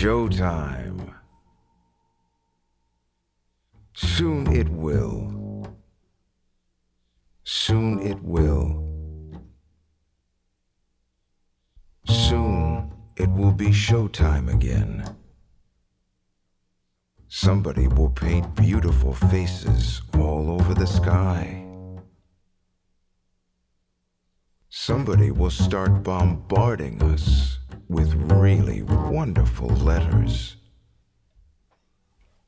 Showtime. Soon it will. Soon it will. Soon it will be showtime again. Somebody will paint beautiful faces all over the sky. Somebody will start bombarding us with really wonderful letters.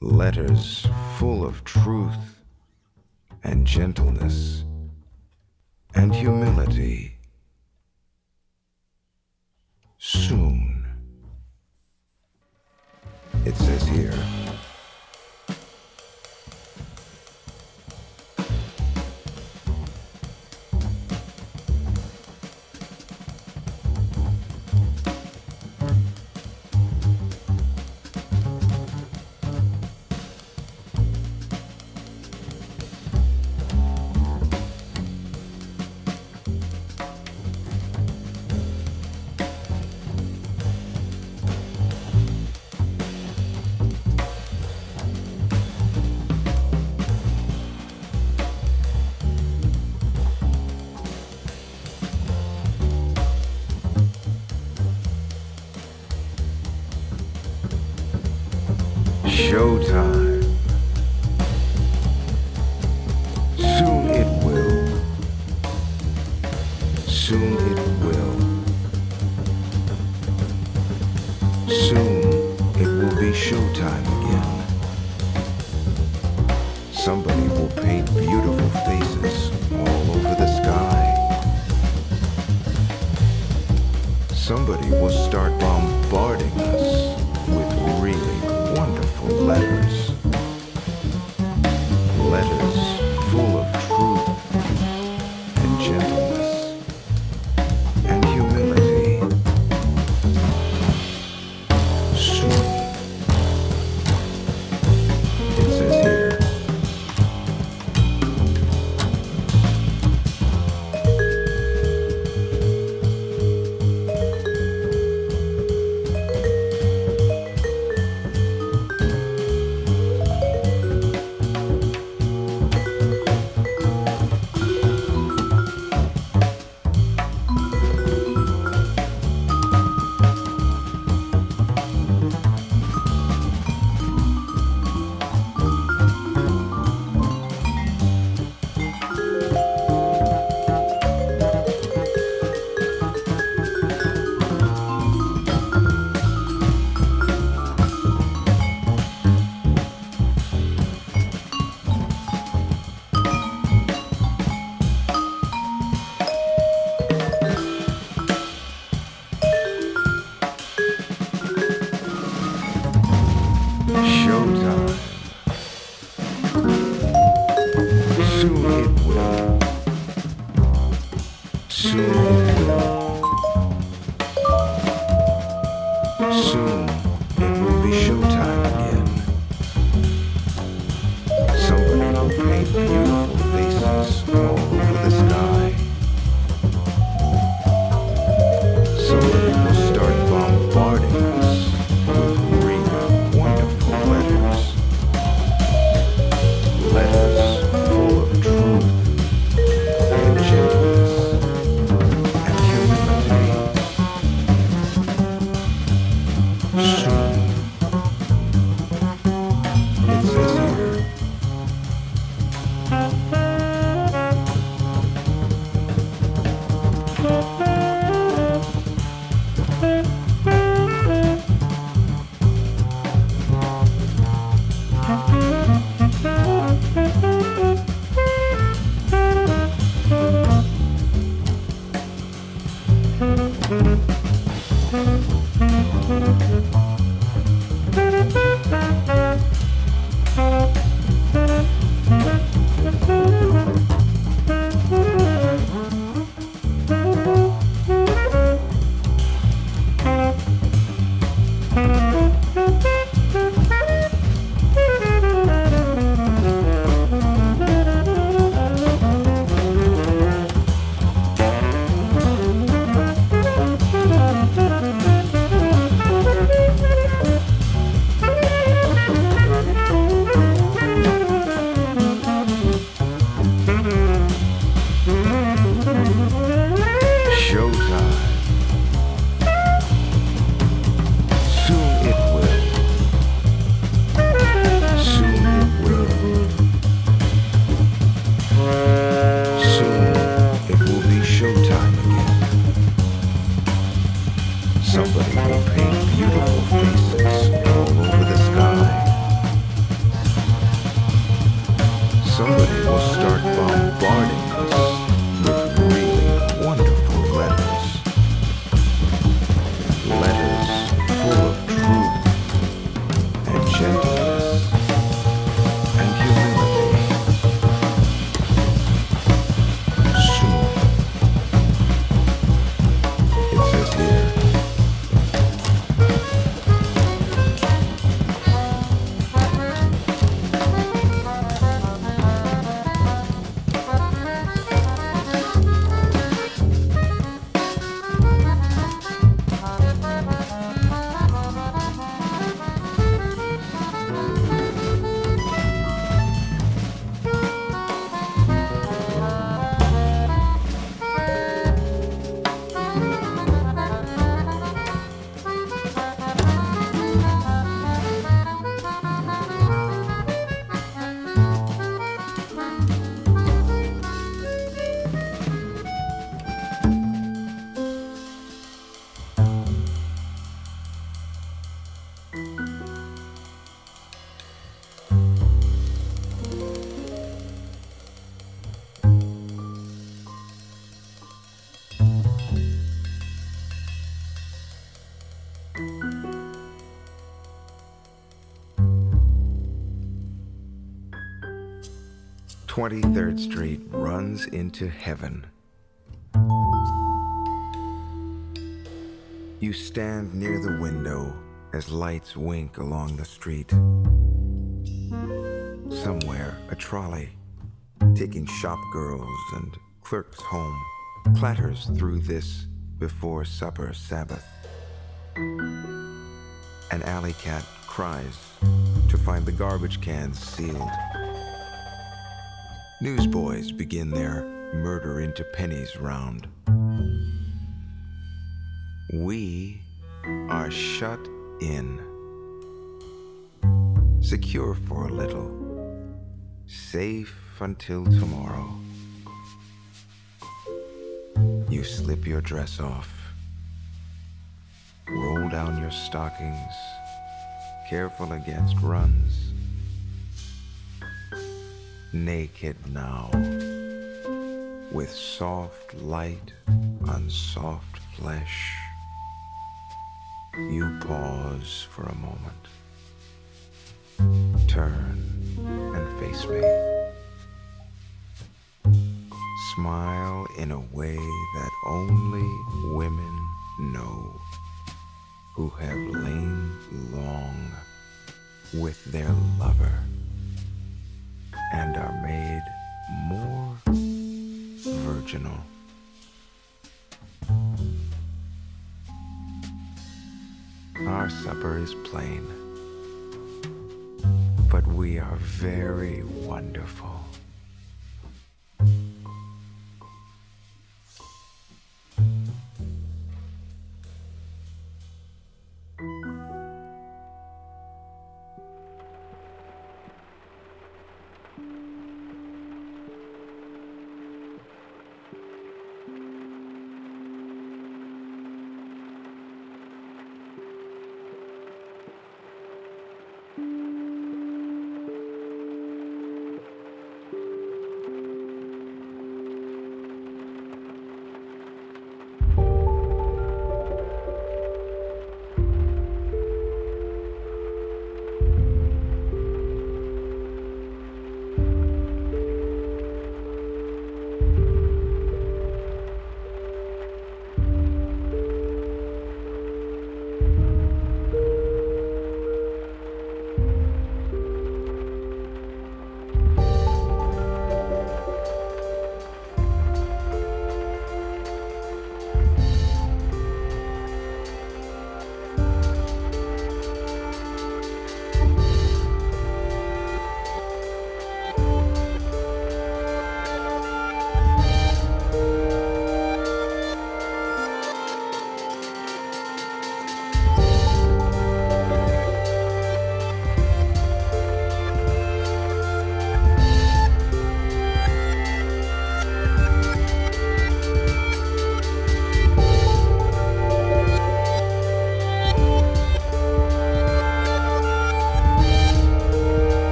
Letters full of truth and gentleness and humility. Soon. It says here. 23rd Street runs into heaven. You stand near the window as lights wink along the street. Somewhere, a trolley, taking shop girls and clerks home, clatters through this before supper Sabbath. An alley cat cries to find the garbage cans sealed. Newsboys begin their murder into pennies round. We are shut in, secure for a little, safe until tomorrow. You slip your dress off, roll down your stockings, careful against runs. Naked now, with soft light on soft flesh. You pause for a moment. turn and face me. Smile in a way that only women know who have lain long with their lover and are made more virginal. Our supper is plain, but we are very wonderful.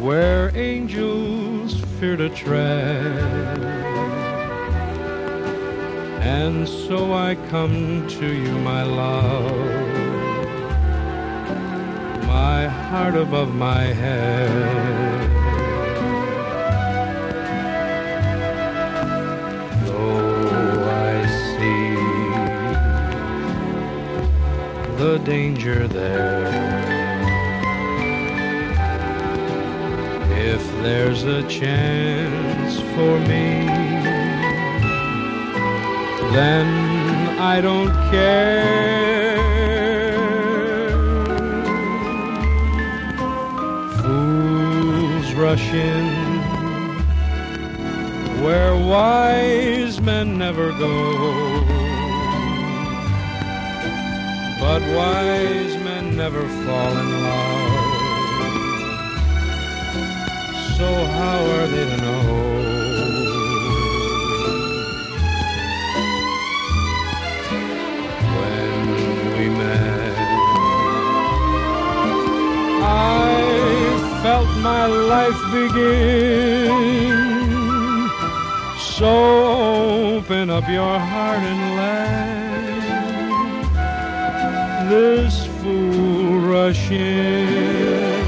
Where angels fear to tread. And so I come to you, my love, my heart above my head. Though I see the danger there. There's a chance for me, then I don't care. Fools rush in where wise men never go. But wise men never fall in love. So how are they to know? When we met, I felt my life begin. So open up your heart and let this fool rush in.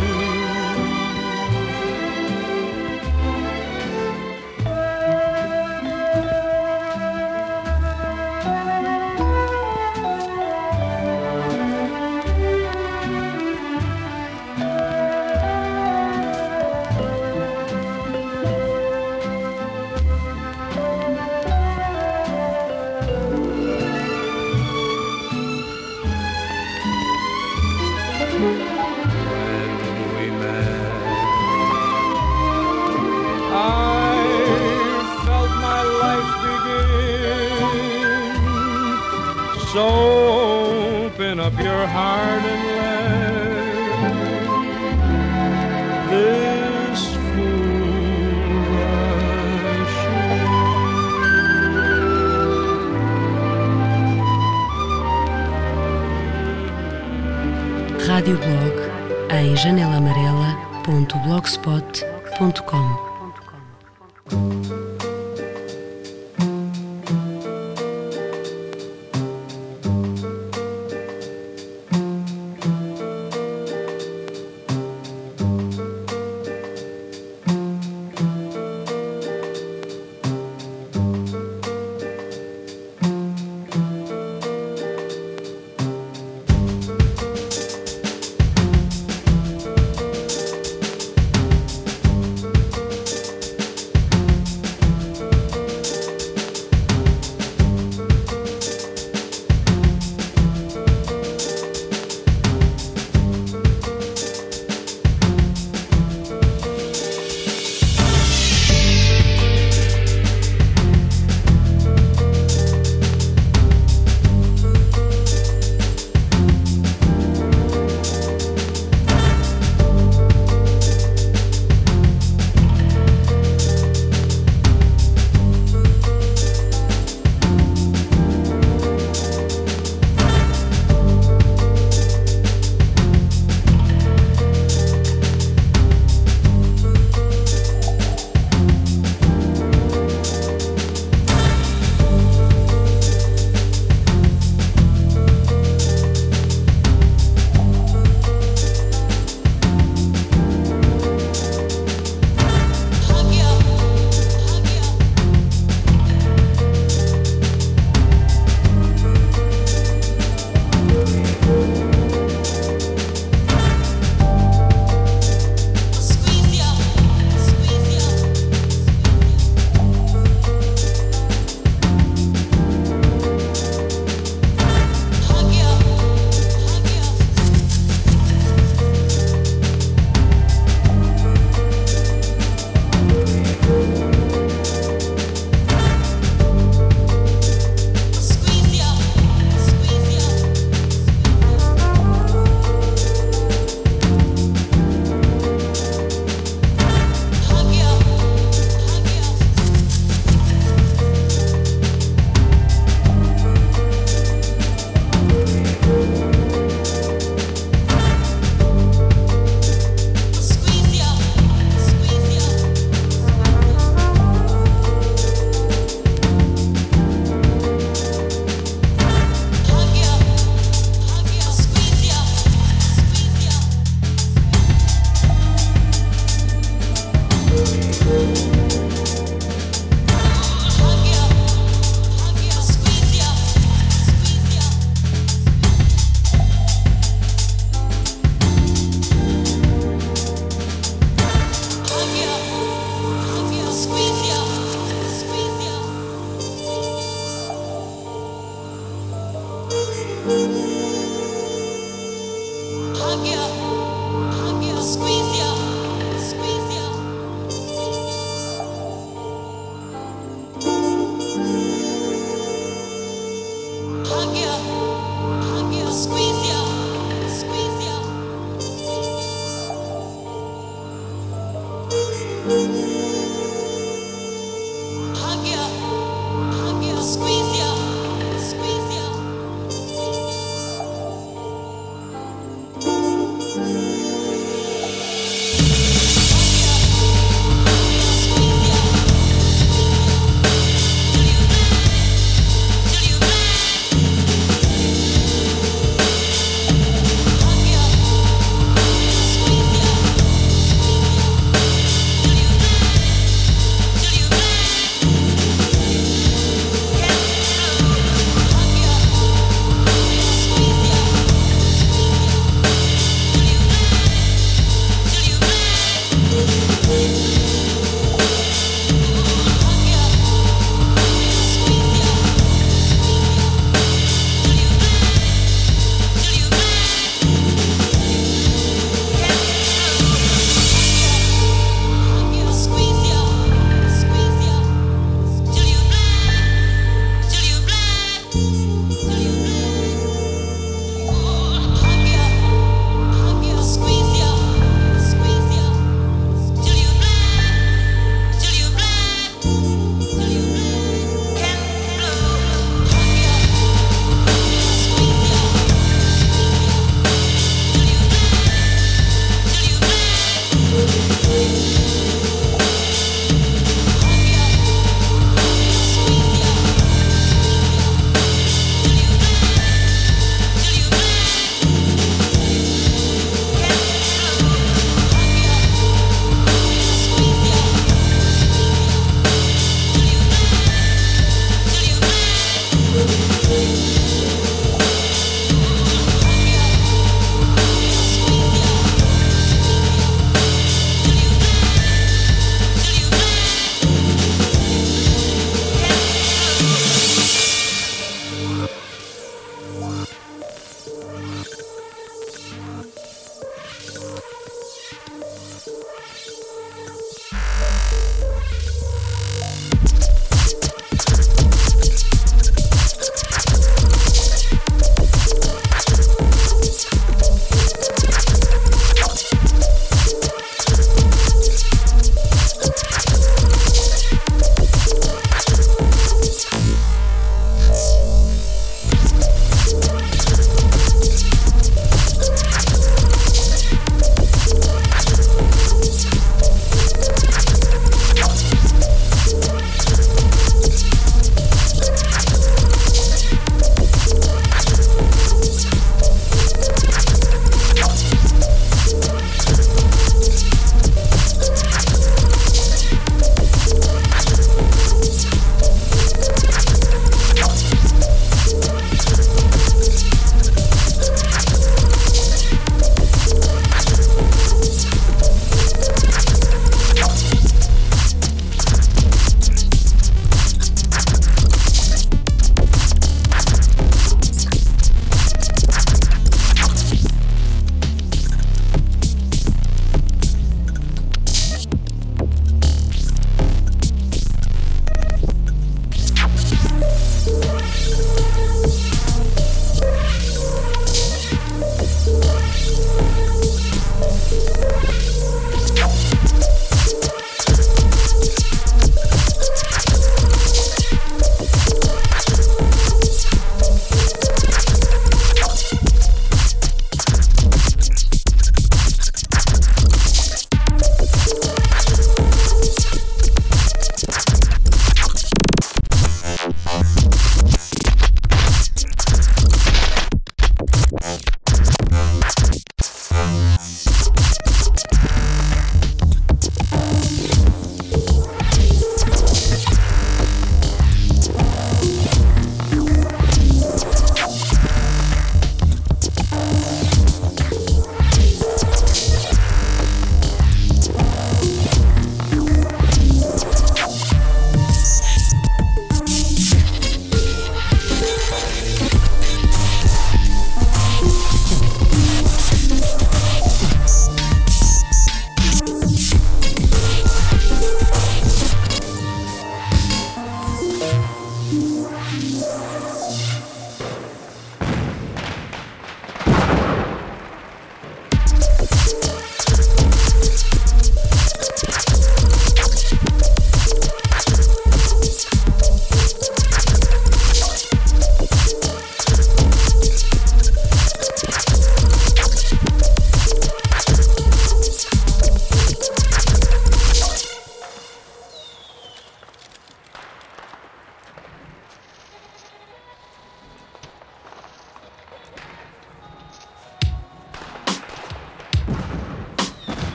Up your heart and let this Rádio Blog em janelamarela.blogspot.com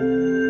Música